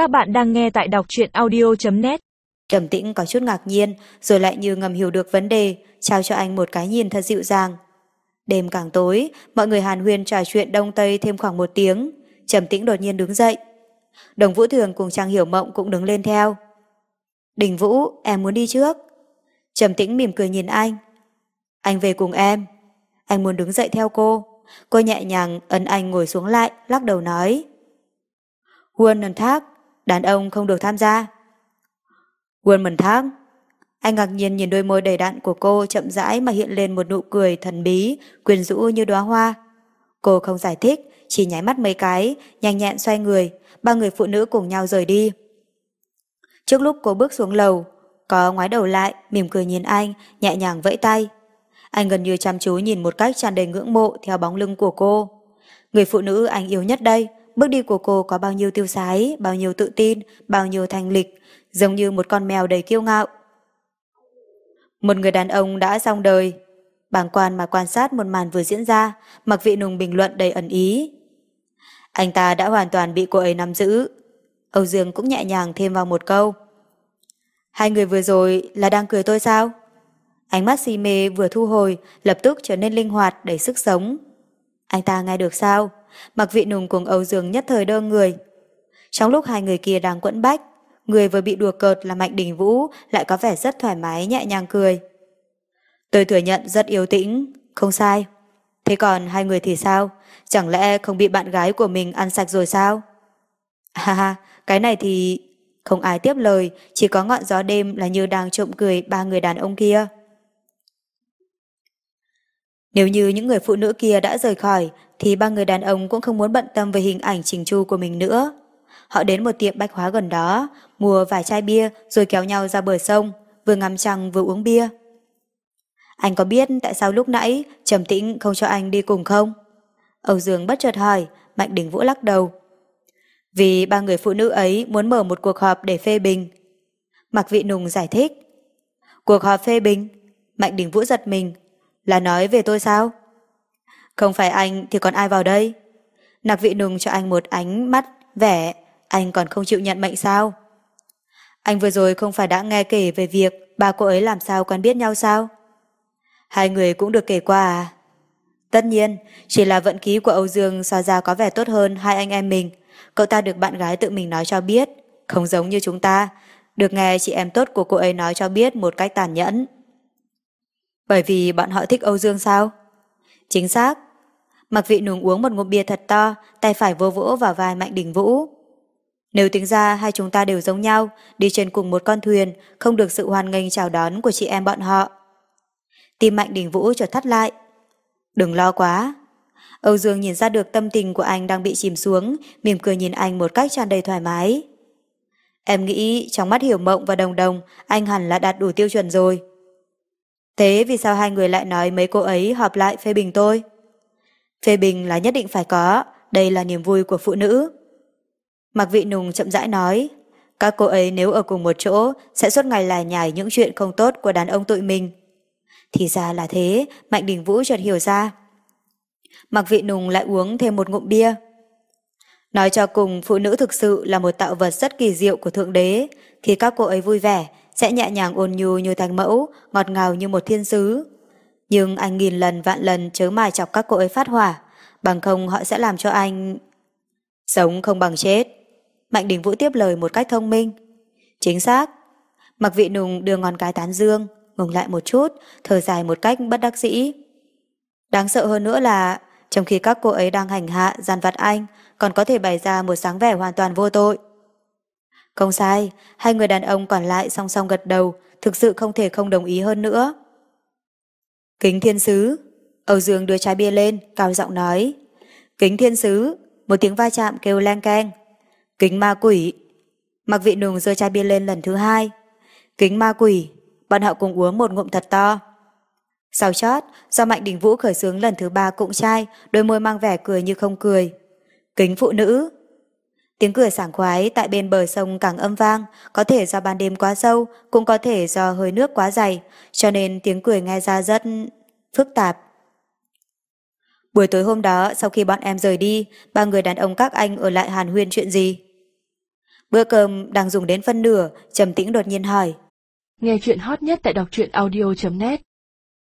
Các bạn đang nghe tại đọc truyện audio.net Trầm tĩnh có chút ngạc nhiên, rồi lại như ngầm hiểu được vấn đề, trao cho anh một cái nhìn thật dịu dàng. Đêm càng tối, mọi người hàn huyên trò chuyện đông tây thêm khoảng một tiếng. Trầm tĩnh đột nhiên đứng dậy. Đồng Vũ Thường cùng Trang Hiểu Mộng cũng đứng lên theo. Đình Vũ, em muốn đi trước. Trầm tĩnh mỉm cười nhìn anh. Anh về cùng em. Anh muốn đứng dậy theo cô. Cô nhẹ nhàng ấn anh ngồi xuống lại, lắc đầu nói. Huân nần thác, đàn ông không được tham gia. Quân mẩn thác. Anh ngạc nhiên nhìn đôi môi đầy đặn của cô chậm rãi mà hiện lên một nụ cười thần bí, quyền rũ như đóa hoa. Cô không giải thích, chỉ nháy mắt mấy cái, nhanh nhẹn xoay người, ba người phụ nữ cùng nhau rời đi. Trước lúc cô bước xuống lầu, có ngoái đầu lại, mỉm cười nhìn anh, nhẹ nhàng vẫy tay. Anh gần như chăm chú nhìn một cách tràn đầy ngưỡng mộ theo bóng lưng của cô. Người phụ nữ anh yêu nhất đây, bước đi của cô có bao nhiêu tiêu sái, bao nhiêu tự tin, bao nhiêu thành lịch, giống như một con mèo đầy kiêu ngạo. Một người đàn ông đã xong đời. Bàng quan mà quan sát một màn vừa diễn ra, mặc vị nùng bình luận đầy ẩn ý. Anh ta đã hoàn toàn bị cô ấy nắm giữ. Âu Dương cũng nhẹ nhàng thêm vào một câu. Hai người vừa rồi là đang cười tôi sao? Ánh mắt si mê vừa thu hồi, lập tức trở nên linh hoạt, đầy sức sống. Anh ta nghe được sao? Mặc vị nùng cùng Âu Dương nhất thời đơ người. Trong lúc hai người kia đang quẫn bách, người vừa bị đùa cợt là Mạnh Đình Vũ lại có vẻ rất thoải mái nhẹ nhàng cười. Tôi thừa nhận rất yếu tĩnh, không sai. Thế còn hai người thì sao? Chẳng lẽ không bị bạn gái của mình ăn sạch rồi sao? Ha ha, cái này thì... Không ai tiếp lời, chỉ có ngọn gió đêm là như đang trộm cười ba người đàn ông kia. Nếu như những người phụ nữ kia đã rời khỏi, thì ba người đàn ông cũng không muốn bận tâm về hình ảnh trình chu của mình nữa. Họ đến một tiệm bách hóa gần đó, mua vài chai bia rồi kéo nhau ra bờ sông, vừa ngắm trăng vừa uống bia. Anh có biết tại sao lúc nãy Trầm Tĩnh không cho anh đi cùng không? Âu Dương bất chợt hỏi, Mạnh Đình Vũ lắc đầu. Vì ba người phụ nữ ấy muốn mở một cuộc họp để phê bình. Mạc Vị Nùng giải thích. Cuộc họp phê bình? Mạnh Đình Vũ giật mình. Là nói về tôi sao? Không phải anh thì còn ai vào đây? Nạc Vị Nùng cho anh một ánh mắt vẻ, anh còn không chịu nhận mệnh sao? Anh vừa rồi không phải đã nghe kể về việc ba cô ấy làm sao quen biết nhau sao? Hai người cũng được kể qua à? Tất nhiên, chỉ là vận khí của Âu Dương so ra có vẻ tốt hơn hai anh em mình. Cậu ta được bạn gái tự mình nói cho biết, không giống như chúng ta, được nghe chị em tốt của cô ấy nói cho biết một cách tàn nhẫn. Bởi vì bọn họ thích Âu Dương sao? Chính xác. Mặc vị nùng uống một ngụm bia thật to, tay phải vô vỗ vào vai Mạnh Đình Vũ. Nếu tính ra hai chúng ta đều giống nhau, đi trên cùng một con thuyền, không được sự hoan nghênh chào đón của chị em bọn họ. Tim Mạnh Đình Vũ chợt thắt lại. Đừng lo quá. Âu Dương nhìn ra được tâm tình của anh đang bị chìm xuống, mỉm cười nhìn anh một cách tràn đầy thoải mái. Em nghĩ trong mắt Hiểu Mộng và Đồng Đồng, anh hẳn là đạt đủ tiêu chuẩn rồi. Thế vì sao hai người lại nói mấy cô ấy họp lại phê bình tôi? Phê bình là nhất định phải có, đây là niềm vui của phụ nữ. Mạc Vị Nùng chậm rãi nói, các cô ấy nếu ở cùng một chỗ sẽ suốt ngày lải nhải những chuyện không tốt của đàn ông tụi mình. Thì ra là thế, Mạnh Đình Vũ chợt hiểu ra. Mạc Vị Nùng lại uống thêm một ngụm bia. Nói cho cùng, phụ nữ thực sự là một tạo vật rất kỳ diệu của Thượng Đế. Khi các cô ấy vui vẻ, sẽ nhẹ nhàng ôn nhu như thành mẫu, ngọt ngào như một thiên sứ. Nhưng anh nghìn lần vạn lần chớ mài chọc các cô ấy phát hỏa, bằng không họ sẽ làm cho anh... Sống không bằng chết. Mạnh Đình Vũ tiếp lời một cách thông minh. Chính xác. Mặc vị nùng đưa ngón cái tán dương, ngừng lại một chút, thở dài một cách bất đắc dĩ. Đáng sợ hơn nữa là, trong khi các cô ấy đang hành hạ, gian vặt anh, còn có thể bày ra một sáng vẻ hoàn toàn vô tội. Không sai, hai người đàn ông còn lại song song gật đầu, thực sự không thể không đồng ý hơn nữa. Kính thiên sứ, Âu Dương đưa chai bia lên, cao giọng nói. Kính thiên sứ, một tiếng va chạm kêu len keng. Kính ma quỷ. Mặc vị nùng giơ chai bia lên lần thứ hai. Kính ma quỷ, bọn họ cùng uống một ngụm thật to. Sau chót, do Mạnh Đình Vũ khởi xướng lần thứ ba cụng chai, đôi môi mang vẻ cười như không cười. Kính phụ nữ, Tiếng cười sảng khoái tại bên bờ sông càng âm vang, có thể do ban đêm quá sâu, cũng có thể do hơi nước quá dày, cho nên tiếng cười nghe ra rất phức tạp. Buổi tối hôm đó, sau khi bọn em rời đi, ba người đàn ông các anh ở lại hàn huyên chuyện gì? Bữa cơm đang dùng đến phân nửa, Trầm Tĩnh đột nhiên hỏi. Nghe chuyện hot nhất tại đọc truyện audio.net